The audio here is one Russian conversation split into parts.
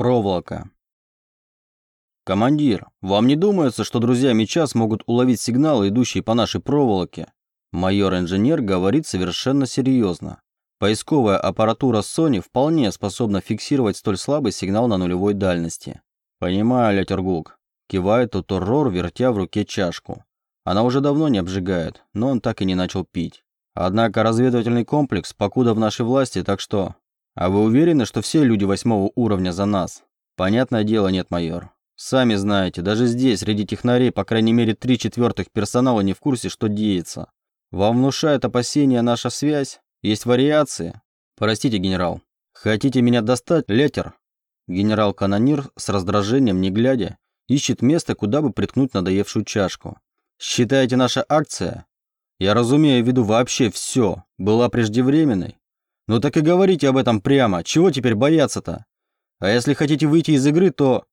Проволока. «Командир, вам не думается, что друзья меча смогут уловить сигналы, идущие по нашей проволоке?» Майор-инженер говорит совершенно серьезно. Поисковая аппаратура Sony вполне способна фиксировать столь слабый сигнал на нулевой дальности. «Понимаю, Летергук», – кивает Уторрор, вертя в руке чашку. Она уже давно не обжигает, но он так и не начал пить. Однако разведывательный комплекс покуда в нашей власти, так что... А вы уверены, что все люди восьмого уровня за нас? Понятное дело, нет, майор. Сами знаете, даже здесь, среди технарей, по крайней мере, три четвертых персонала не в курсе, что деется. Вам внушает опасения наша связь? Есть вариации? Простите, генерал. Хотите меня достать, летер? Генерал-канонир с раздражением, не глядя, ищет место, куда бы приткнуть надоевшую чашку. Считаете, наша акция я разумею в виду вообще все, была преждевременной. Ну так и говорите об этом прямо, чего теперь бояться-то? А если хотите выйти из игры, то...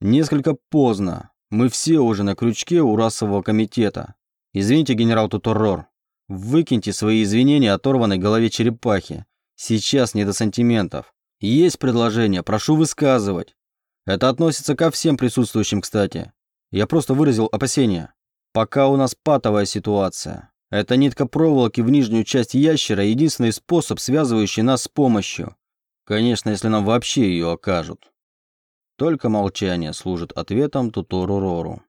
Несколько поздно. Мы все уже на крючке у расового комитета. Извините, генерал Туторрор. Выкиньте свои извинения оторванной голове черепахи. Сейчас не до сантиментов. Есть предложение, прошу высказывать. Это относится ко всем присутствующим, кстати. Я просто выразил опасения. Пока у нас патовая ситуация. Эта нитка проволоки в нижнюю часть ящера – единственный способ, связывающий нас с помощью. Конечно, если нам вообще ее окажут. Только молчание служит ответом Тутору Рору.